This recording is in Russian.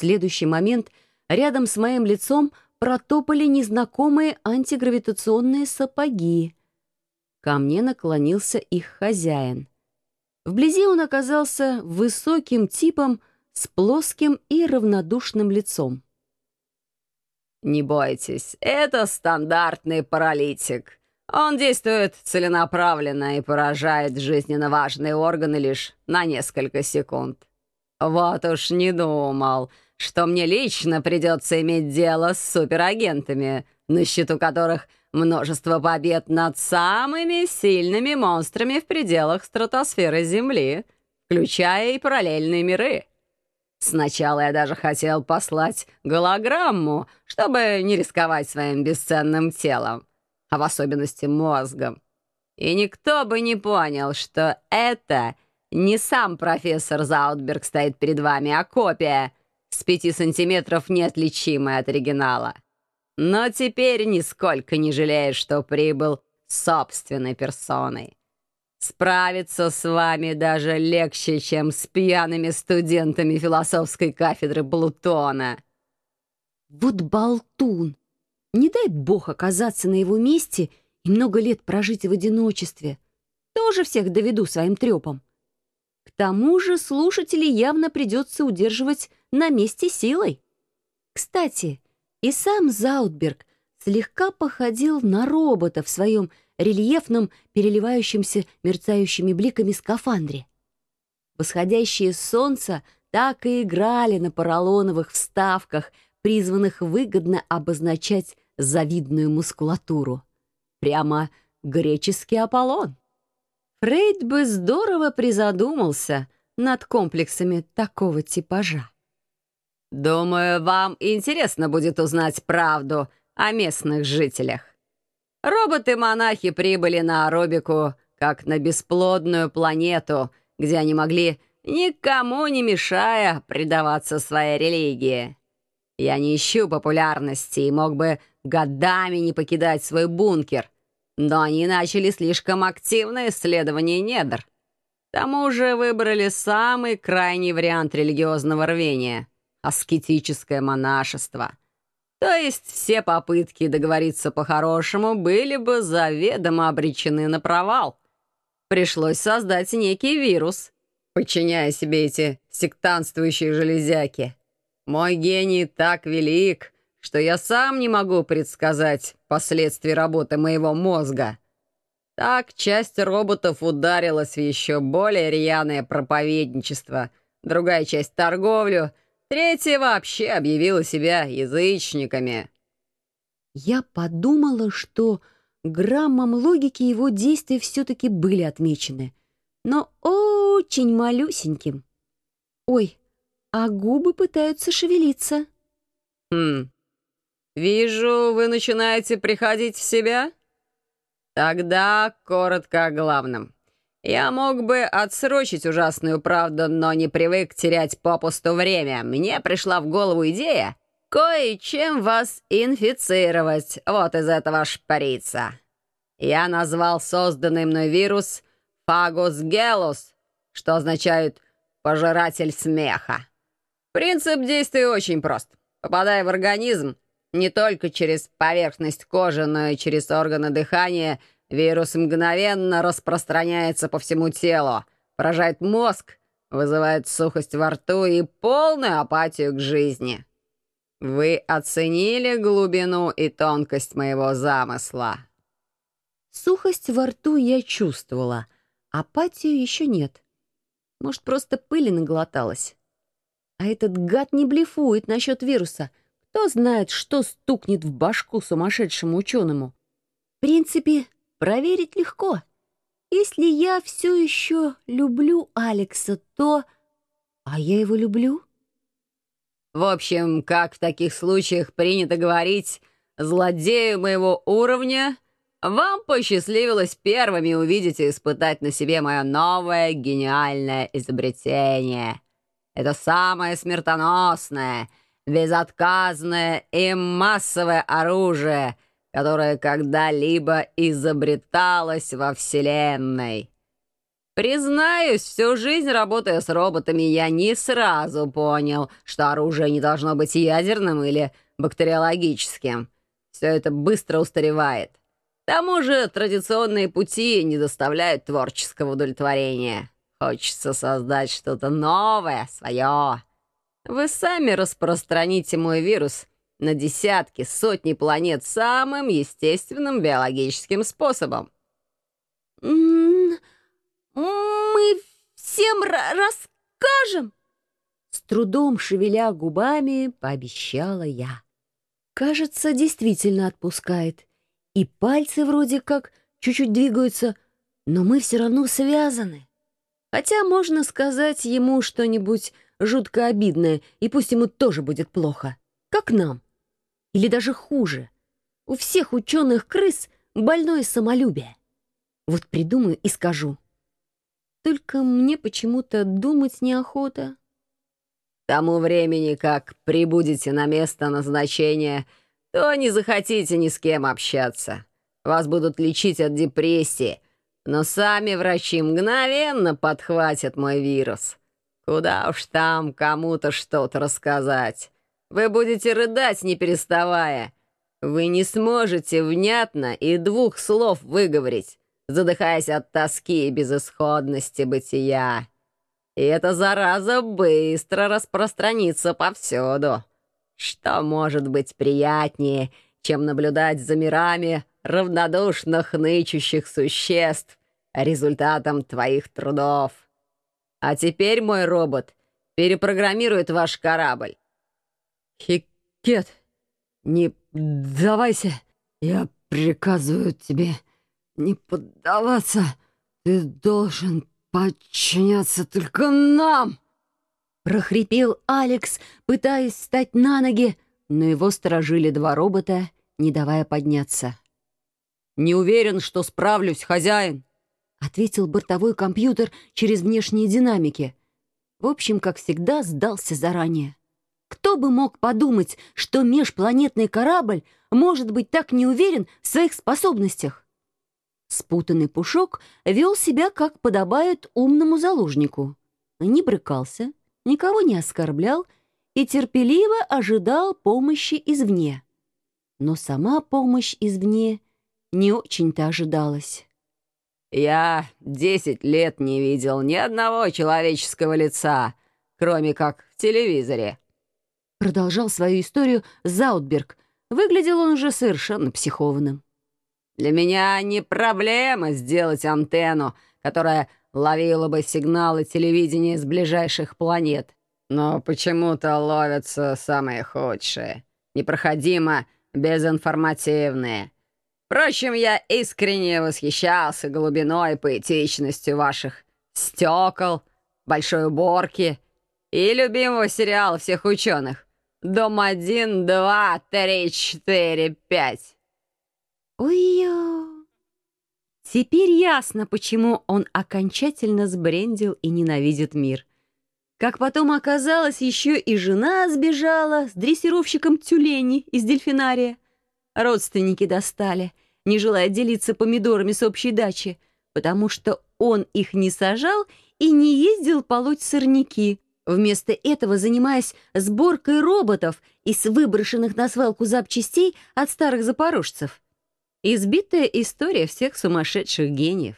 следующий момент рядом с моим лицом протопали незнакомые антигравитационные сапоги. Ко мне наклонился их хозяин. Вблизи он оказался высоким типом с плоским и равнодушным лицом. «Не бойтесь, это стандартный паралитик. Он действует целенаправленно и поражает жизненно важные органы лишь на несколько секунд. Вот уж не думал, что мне лично придется иметь дело с суперагентами, на счету которых множество побед над самыми сильными монстрами в пределах стратосферы Земли, включая и параллельные миры. Сначала я даже хотел послать голограмму, чтобы не рисковать своим бесценным телом, а в особенности мозгом. И никто бы не понял, что это не сам профессор Заутберг стоит перед вами, а копия с пяти сантиметров неотличимая от оригинала. Но теперь нисколько не жалею, что прибыл собственной персоной. Справиться с вами даже легче, чем с пьяными студентами философской кафедры Плутона. Вот болтун! Не дай бог оказаться на его месте и много лет прожить в одиночестве. Тоже всех доведу своим трепом. К тому же слушателей явно придется удерживать на месте силой. Кстати, и сам Заутберг слегка походил на робота в своем рельефном, переливающемся мерцающими бликами скафандре. Восходящее солнце так и играли на поролоновых вставках, призванных выгодно обозначать завидную мускулатуру. Прямо греческий Аполлон. Фрейд бы здорово призадумался над комплексами такого типажа. «Думаю, вам интересно будет узнать правду о местных жителях. Роботы-монахи прибыли на Аробику как на бесплодную планету, где они могли, никому не мешая, предаваться своей религии. Я не ищу популярности и мог бы годами не покидать свой бункер, но они начали слишком активное исследование недр. К тому же выбрали самый крайний вариант религиозного рвения — аскетическое монашество — то есть все попытки договориться по-хорошему были бы заведомо обречены на провал. Пришлось создать некий вирус, подчиняя себе эти сектантствующие железяки. Мой гений так велик, что я сам не могу предсказать последствий работы моего мозга. Так часть роботов ударилась в еще более рьяное проповедничество, другая часть — торговлю — Третья вообще объявила себя язычниками. Я подумала, что граммом логики его действия все-таки были отмечены, но очень малюсеньким. Ой, а губы пытаются шевелиться. Хм, вижу, вы начинаете приходить в себя? Тогда коротко о главном. Я мог бы отсрочить ужасную правду, но не привык терять попусту время. Мне пришла в голову идея кое-чем вас инфицировать вот из этого шприца. Я назвал созданный мной вирус «Фагус гелус», что означает «пожиратель смеха». Принцип действия очень прост. Попадая в организм, не только через поверхность кожи, но и через органы дыхания – Вирус мгновенно распространяется по всему телу, поражает мозг, вызывает сухость во рту и полную апатию к жизни. Вы оценили глубину и тонкость моего замысла. Сухость во рту я чувствовала, апатию еще нет. Может, просто пыли наглоталась. А этот гад не блефует насчет вируса. Кто знает, что стукнет в башку сумасшедшему ученому. В принципе, Проверить легко. Если я все еще люблю Алекса, то... А я его люблю? В общем, как в таких случаях принято говорить, злодею моего уровня, вам посчастливилось первыми увидеть и испытать на себе мое новое гениальное изобретение. Это самое смертоносное, безотказное и массовое оружие — которое когда-либо изобреталось во Вселенной. Признаюсь, всю жизнь работая с роботами, я не сразу понял, что оружие не должно быть ядерным или бактериологическим. Все это быстро устаревает. К тому же традиционные пути не доставляют творческого удовлетворения. Хочется создать что-то новое, свое. Вы сами распространите мой вирус на десятки, сотни планет самым естественным биологическим способом. «Мы всем расскажем!» С трудом шевеля губами, пообещала я. Кажется, действительно отпускает. И пальцы вроде как чуть-чуть двигаются, но мы все равно связаны. Хотя можно сказать ему что-нибудь жутко обидное, и пусть ему тоже будет плохо. Как нам. Или даже хуже. У всех ученых-крыс больное самолюбие. Вот придумаю и скажу. Только мне почему-то думать неохота. К тому времени, как прибудете на место назначения, то не захотите ни с кем общаться. Вас будут лечить от депрессии, но сами врачи мгновенно подхватят мой вирус. Куда уж там кому-то что-то рассказать. Вы будете рыдать, не переставая. Вы не сможете внятно и двух слов выговорить, задыхаясь от тоски и безысходности бытия. И эта зараза быстро распространится повсюду. Что может быть приятнее, чем наблюдать за мирами равнодушных нычущих существ результатом твоих трудов? А теперь мой робот перепрограммирует ваш корабль. Хикет, не давайся. Я приказываю тебе не поддаваться. Ты должен подчиняться только нам. Прохрипел Алекс, пытаясь встать на ноги, но его сторожили два робота, не давая подняться. «Не уверен, что справлюсь, хозяин», — ответил бортовой компьютер через внешние динамики. В общем, как всегда, сдался заранее. Кто бы мог подумать, что межпланетный корабль может быть так не уверен в своих способностях? Спутанный Пушок вел себя, как подобает умному заложнику. Не брыкался, никого не оскорблял и терпеливо ожидал помощи извне. Но сама помощь извне не очень-то ожидалась. «Я десять лет не видел ни одного человеческого лица, кроме как в телевизоре», Продолжал свою историю Заутберг. Выглядел он уже совершенно психованным. «Для меня не проблема сделать антенну, которая ловила бы сигналы телевидения с ближайших планет. Но почему-то ловятся самые худшие, непроходимо безинформативные. Впрочем, я искренне восхищался глубиной и поэтичностью ваших стекол, большой уборки и любимого сериала всех ученых. Дом один, два, три, четыре, пять. Ой-ё! Теперь ясно, почему он окончательно сбрендил и ненавидит мир. Как потом оказалось, еще и жена сбежала с дрессировщиком тюлени из дельфинария. Родственники достали, не желая делиться помидорами с общей дачи, потому что он их не сажал и не ездил полоть сорняки, вместо этого занимаясь сборкой роботов из выброшенных на свалку запчастей от старых запорожцев. Избитая история всех сумасшедших гениев.